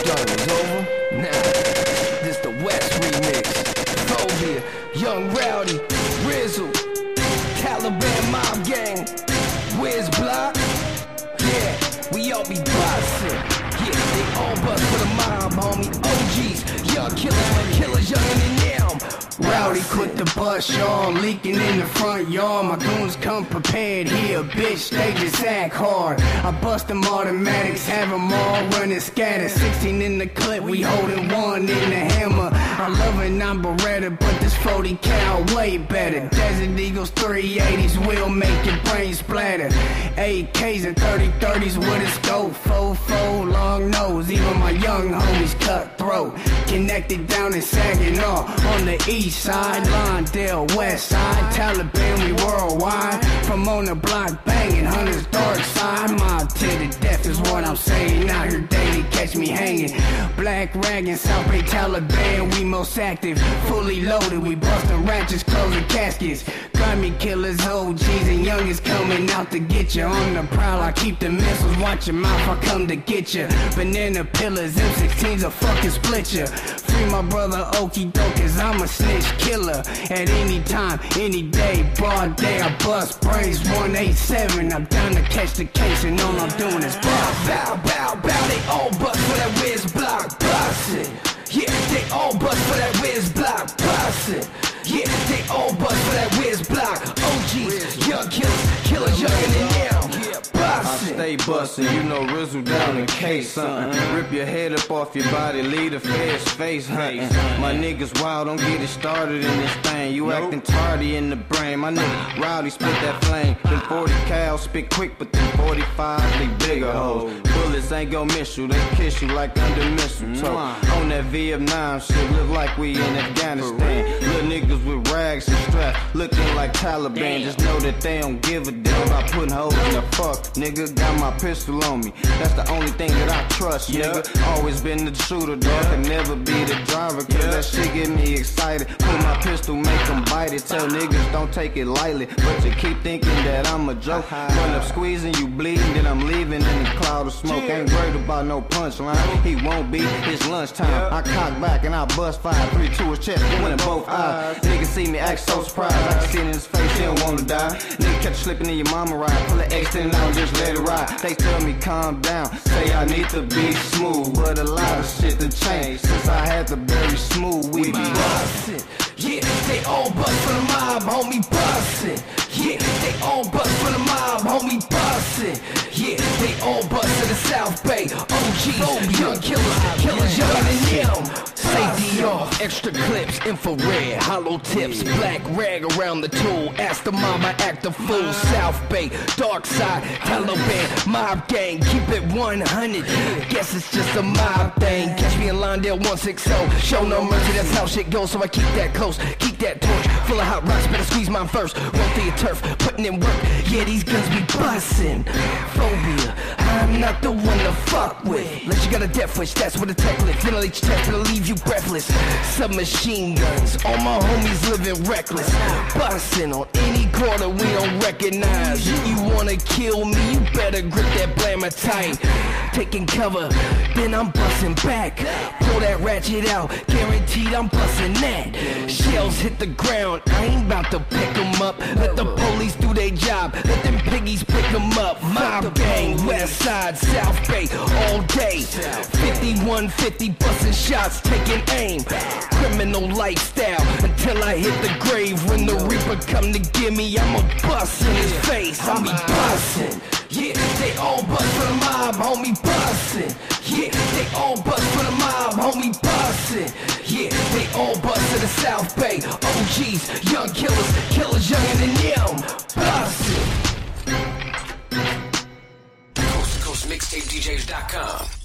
you thought it was over? Nah, this the West remix. Phobia, Yung Rowdy, Rizzle, Taliban Mob Gang, Wiz Block. Yeah, we all be bustin'. Yeah, they all bust for the mob, homie. OGs, young killers, Quit the bus, y'all leaking in the front yard. My goons come prepared here, bitch. They just act hard. I bust them automatics, have them all running scatter. 16 in the clip, we holding one in the hammer. I love it, I'm Beretta, but this 40 cal way better. Desert Eagles 380s will make your brain splatter. AKs and 30 30s with a scope, fo, long nose. Even my young homies cutthroat. Connected down in Saginaw on the east side, Lawndale, west side, Taliban, we worldwide. From on the block banging, hunters dark side. To the death is what I'm saying. Out here catch me hanging. Black rag in South Bay, Taliban, we most active. Fully loaded, we busting ratchets, closing caskets. Grimy killers, OGs, and youngest coming out to get you. On the prowl, I keep the missiles, watch your mouth, I come to get you. Banana pillars, M16's a fucking split ya. Free my brother Okie doke, cause I'm a snitch killer. At any time, any day, broad day, I bust brains 187. I'm down to catch the case, and all I'm doing is bust. Bow, bow, bow, they all bust for that Wiz Block bustin'. Yeah, they all bust for that Wiz Block bustin'. Yeah, they all bust for that Wiz Block. OGs, young killers, killers younger than them. I Bustin'. stay bustin', you know Rizzle down in case something. Rip your head up off your body, leave the feds face hunting. My niggas wild, don't get it started in this thing. You acting tardy in the brain. My nigga Rowdy spit that flame. Them 40 cal spit quick, but them 45 they bigger hoes. Bullets ain't gon' miss you, they kiss you like under mistletoe. On that Vietnam shit, look like we in Afghanistan. Little niggas with rags and straps, looking like Taliban. Just know that they don't give a damn about putting hoes in the fuck. Nigga got my pistol on me. That's the only thing that I trust, nigga. Always been the shooter, dog. Can never be the driver, cause that shit get me excited. Pull my pistol, make them bite it. Tell niggas don't take it lightly. But you keep thinking that I'm a joke. Run up squeezing, you bleeding, then I'm leaving in a cloud of smoke. Ain't worried about no punchline. He won't be, it's lunchtime. I cock back and I bust five, three, two, his chest, one in both eyes. Nigga see me act so surprised. I can see it in his face, he don't wanna die. Nigga catch slipping in your mama ride. Pull an extend out, just let it ride. They tell me calm down, say I need to be smooth. But a lot of shit to change since I had to bury smooth. We be bustin'. Yeah, they all bust for the mob, homie, bustin'. Yeah, they all bust for the mob, homie, bustin'. Yeah, they all the South Bay. OGs, young killers, killers younger than them. Safety off, extra clips, infrared, hollow tips, black rag around the tool. Ask the mama, act a fool. South Bay, dark side, Taliban, mob gang, keep it 100. Guess it's just a mob thing. Catch me in Lawndale 160. Show no mercy, that's how shit goes. So I keep that close, keep that torch full of hot rocks. Better squeeze mine first. Roll through your turf, putting in work. Yeah, these guns be bussin'. Phobia, I'm not the one to fuck with. Unless you got a death wish, that's what a tech lift. Your chest, it'll leave you breathless. Submachine guns, all my homies living reckless. Bussin' on any corner we don't recognize. If you wanna kill me, you better grip that blammer tight. Taking cover, then I'm bustin' back. Pull that ratchet out, guaranteed I'm bustin' that. Shells hit the ground, I ain't about to pick 'em up. Let the police do their job, let them piggies pick 'em up. Mob gang, west side, south bay, all day. 5150 bustin' shots, taking aim. Criminal lifestyle until I hit the grave. When the reaper come to get me, I'ma bust in his face. I'll be bustin'. Yeah, they all bust for the mob, homie, bustin'. Yeah, they all bust for the mob, homie, bustin'. Yeah, they all bust to the South Bay. OGs, young killers, DJs.com.